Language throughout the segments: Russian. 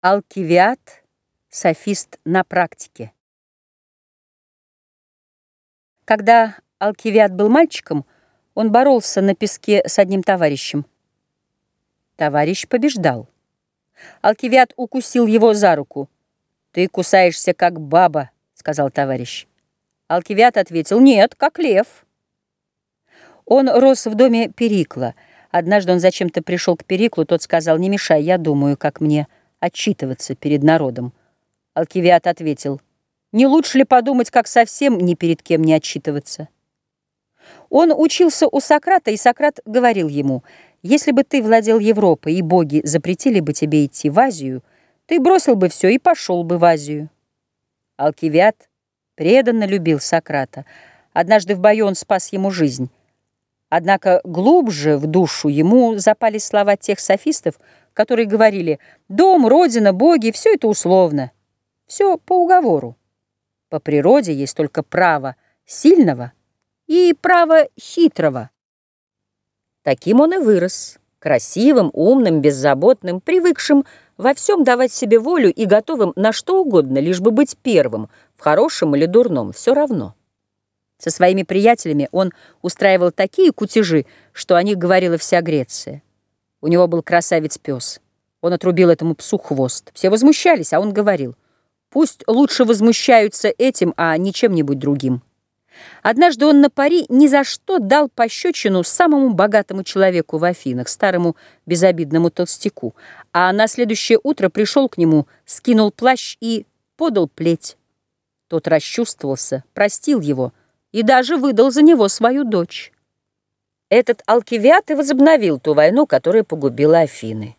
Алкивиад, софист на практике. Когда Алкивиад был мальчиком, он боролся на песке с одним товарищем. Товарищ побеждал. Алкивиад укусил его за руку. «Ты кусаешься, как баба», — сказал товарищ. Алкивиад ответил, «Нет, как лев». Он рос в доме Перикла. Однажды он зачем-то пришел к Периклу, тот сказал, «Не мешай, я думаю, как мне» отчитываться перед народом. Алкивиад ответил, не лучше ли подумать, как совсем ни перед кем не отчитываться? Он учился у Сократа, и Сократ говорил ему, если бы ты владел Европой, и боги запретили бы тебе идти в Азию, ты бросил бы все и пошел бы в Азию. Алкивиад преданно любил Сократа. Однажды в бою он спас ему жизнь. Однако глубже в душу ему запали слова тех софистов, которые говорили «дом, родина, боги» — все это условно, все по уговору. По природе есть только право сильного и право хитрого. Таким он и вырос, красивым, умным, беззаботным, привыкшим во всем давать себе волю и готовым на что угодно, лишь бы быть первым, в хорошем или дурном, все равно. Со своими приятелями он устраивал такие кутежи, что о них говорила вся Греция. У него был красавец-пес. Он отрубил этому псу хвост. Все возмущались, а он говорил, пусть лучше возмущаются этим, а не чем-нибудь другим. Однажды он на пари ни за что дал пощечину самому богатому человеку в Афинах, старому безобидному толстяку, а на следующее утро пришел к нему, скинул плащ и подал плеть. Тот расчувствовался, простил его и даже выдал за него свою дочь. Этот Алкивиад и возобновил ту войну, которая погубила Афины.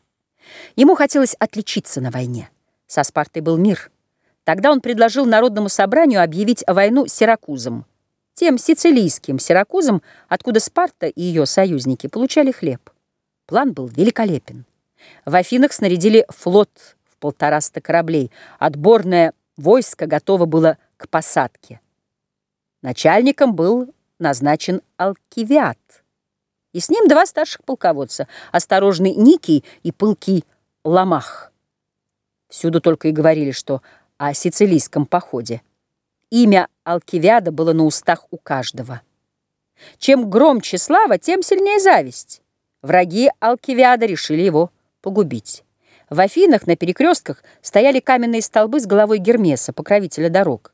Ему хотелось отличиться на войне. Со Спартой был мир. Тогда он предложил Народному собранию объявить войну Сиракузам, тем сицилийским Сиракузам, откуда Спарта и ее союзники получали хлеб. План был великолепен. В Афинах снарядили флот в полтораста кораблей. Отборное войско готово было к посадке. Начальником был назначен Алкивиад и с ним два старших полководца, осторожный Никий и пылкий Ламах. Всюду только и говорили, что о сицилийском походе. Имя Алкивиада было на устах у каждого. Чем громче слава, тем сильнее зависть. Враги Алкивиада решили его погубить. В Афинах на перекрестках стояли каменные столбы с головой Гермеса, покровителя дорог.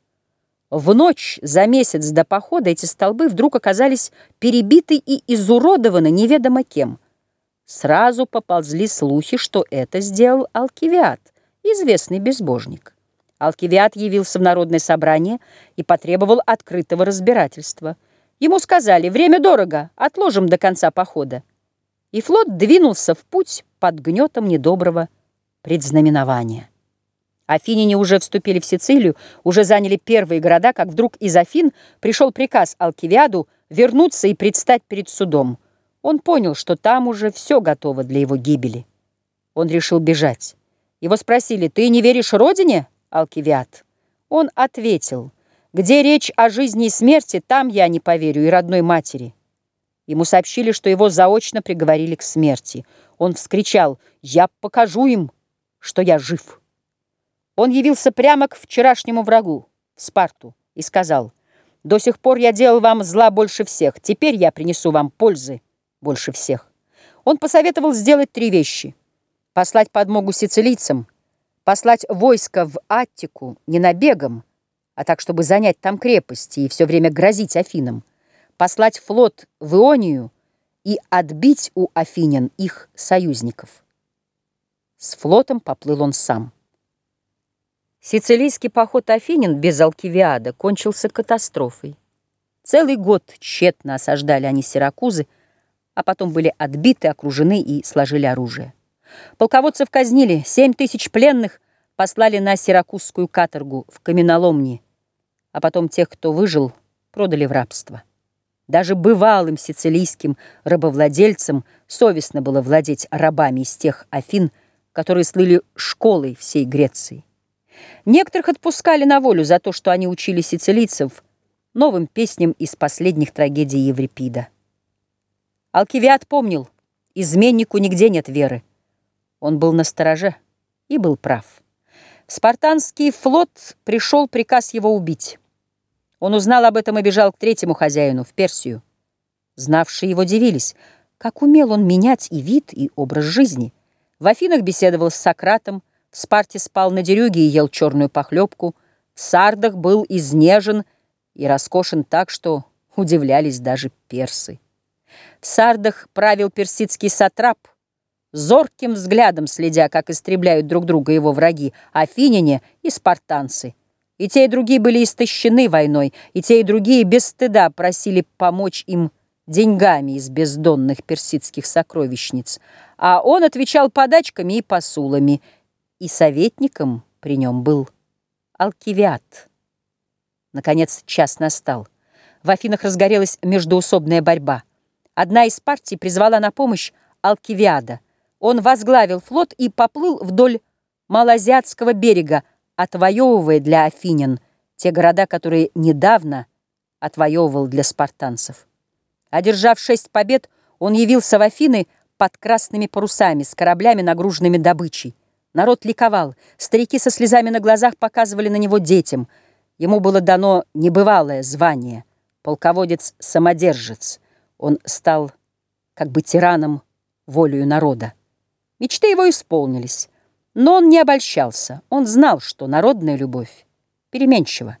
В ночь за месяц до похода эти столбы вдруг оказались перебиты и изуродованы неведомо кем. Сразу поползли слухи, что это сделал Алкивиад, известный безбожник. Алкивиад явился в народное собрание и потребовал открытого разбирательства. Ему сказали «Время дорого, отложим до конца похода». И флот двинулся в путь под гнетом недоброго предзнаменования. Афиняне уже вступили в Сицилию, уже заняли первые города, как вдруг из Афин пришел приказ Алкивиаду вернуться и предстать перед судом. Он понял, что там уже все готово для его гибели. Он решил бежать. Его спросили, «Ты не веришь родине, Алкивиад?» Он ответил, «Где речь о жизни и смерти, там я не поверю и родной матери». Ему сообщили, что его заочно приговорили к смерти. Он вскричал, «Я покажу им, что я жив». Он явился прямо к вчерашнему врагу, Спарту, и сказал, «До сих пор я делал вам зла больше всех, теперь я принесу вам пользы больше всех». Он посоветовал сделать три вещи. Послать подмогу сицилийцам, послать войско в Аттику не набегом, а так, чтобы занять там крепости и все время грозить Афинам, послать флот в Ионию и отбить у афинян их союзников. С флотом поплыл он сам. Сицилийский поход Афинин без Алкивиада кончился катастрофой. Целый год тщетно осаждали они Сиракузы, а потом были отбиты, окружены и сложили оружие. Полководцев казнили, семь тысяч пленных послали на сиракузскую каторгу в каменоломни, а потом тех, кто выжил, продали в рабство. Даже бывалым сицилийским рабовладельцам совестно было владеть рабами из тех Афин, которые слыли школой всей Греции. Некоторых отпускали на волю за то, что они учили сицилийцев новым песням из последних трагедий Еврипида. Алкивиад помнил, изменнику нигде нет веры. Он был на стороже. И был прав. В спартанский флот пришел приказ его убить. Он узнал об этом и бежал к третьему хозяину, в Персию. Знавшие его дивились, как умел он менять и вид, и образ жизни. В Афинах беседовал с Сократом, в Спарте спал на дерюге и ел черную похлебку, Сардах был изнежен и роскошен так, что удивлялись даже персы. В Сардах правил персидский сатрап, зорким взглядом следя, как истребляют друг друга его враги, афиняне и спартанцы. И те, и другие были истощены войной, и те, и другие без стыда просили помочь им деньгами из бездонных персидских сокровищниц, а он отвечал подачками и посулами, и советником при нем был Алкивиад. Наконец час настал. В Афинах разгорелась междуусобная борьба. Одна из партий призвала на помощь Алкивиада. Он возглавил флот и поплыл вдоль Малазиатского берега, отвоевывая для афинян те города, которые недавно отвоевывал для спартанцев. Одержав шесть побед, он явился в Афины под красными парусами, с кораблями, нагруженными добычей. Народ ликовал, старики со слезами на глазах показывали на него детям. Ему было дано небывалое звание — полководец-самодержец. Он стал как бы тираном волею народа. Мечты его исполнились, но он не обольщался. Он знал, что народная любовь переменчива.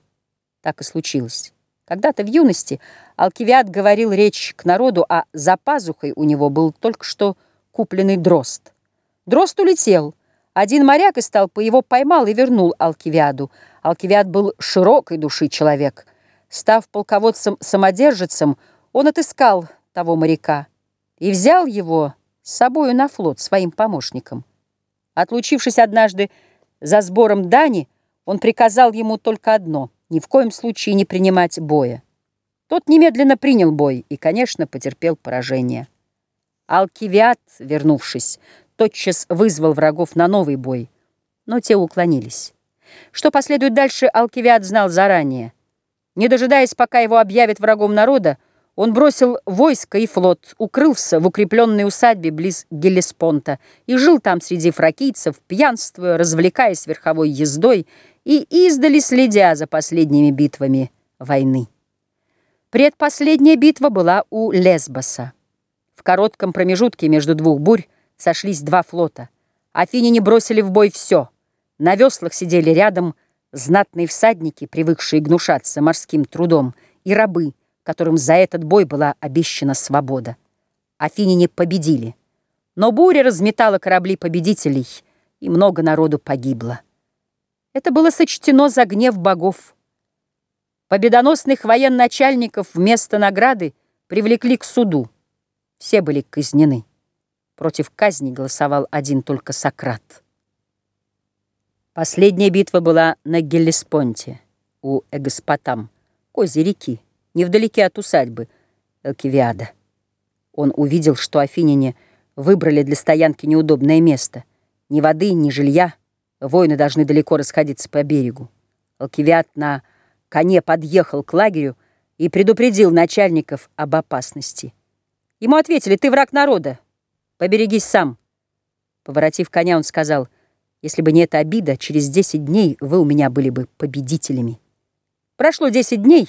Так и случилось. Когда-то в юности Алкивиад говорил речь к народу, а за пазухой у него был только что купленный дрозд. Дрозд улетел. Один моряк из толпы его поймал и вернул Алкивиаду. Алкивиад был широкой души человек. Став полководцем-самодержицем, он отыскал того моряка и взял его с собою на флот своим помощником. Отлучившись однажды за сбором дани, он приказал ему только одно — ни в коем случае не принимать боя. Тот немедленно принял бой и, конечно, потерпел поражение. Алкивиад, вернувшись, тотчас вызвал врагов на новый бой, но те уклонились. Что последует дальше, Алкивиад знал заранее. Не дожидаясь, пока его объявят врагом народа, он бросил войско и флот, укрылся в укрепленной усадьбе близ Гелеспонта и жил там среди фракийцев, пьянствуя, развлекаясь верховой ездой и издали следя за последними битвами войны. Предпоследняя битва была у Лесбоса. В коротком промежутке между двух бурь сошлись два флота. Афиняне бросили в бой все. На веслах сидели рядом знатные всадники, привыкшие гнушаться морским трудом, и рабы, которым за этот бой была обещана свобода. Афиняне победили. Но буря разметала корабли победителей, и много народу погибло. Это было сочтено за гнев богов. Победоносных военачальников вместо награды привлекли к суду. Все были казнены. Против казни голосовал один только Сократ. Последняя битва была на Геллеспонте, у Эгоспотам, кози реки, невдалеке от усадьбы Элкивиада. Он увидел, что афиняне выбрали для стоянки неудобное место. Ни воды, ни жилья — Воины должны далеко расходиться по берегу. Алкивиад на коне подъехал к лагерю и предупредил начальников об опасности. Ему ответили, ты враг народа, поберегись сам. Поворотив коня, он сказал, если бы не эта обида, через десять дней вы у меня были бы победителями. Прошло десять дней,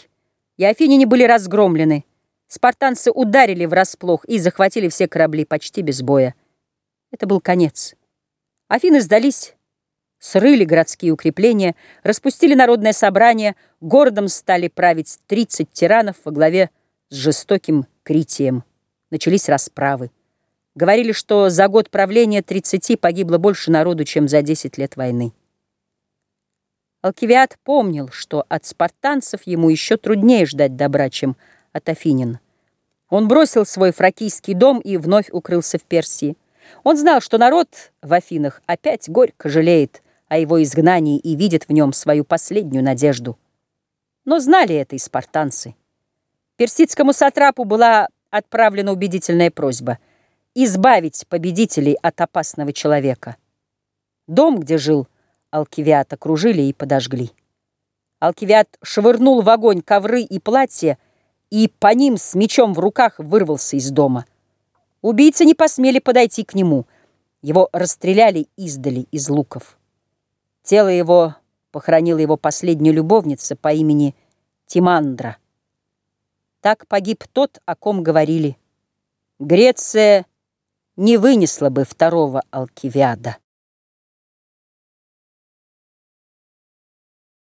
и афиняне были разгромлены. Спартанцы ударили врасплох и захватили все корабли почти без боя. Это был конец. Афины сдались, срыли городские укрепления, распустили народное собрание, городом стали править 30 тиранов во главе с жестоким Критием. Начались расправы. Говорили, что за год правления 30 погибло больше народу, чем за 10 лет войны. Алкивиад помнил, что от спартанцев ему еще труднее ждать добра, чем от афинин. Он бросил свой фракийский дом и вновь укрылся в Персии. Он знал, что народ в Афинах опять горько жалеет о его изгнании и видят в нем свою последнюю надежду. Но знали это и спартанцы. Персидскому сатрапу была отправлена убедительная просьба избавить победителей от опасного человека. Дом, где жил Алкивиат, окружили и подожгли. Алкивиат швырнул в огонь ковры и платья, и по ним с мечом в руках вырвался из дома. Убийцы не посмели подойти к нему — Его расстреляли издали из луков. Тело его похоронила его последняя любовница по имени Тимандра. Так погиб тот, о ком говорили. Греция не вынесла бы второго Алкивиада.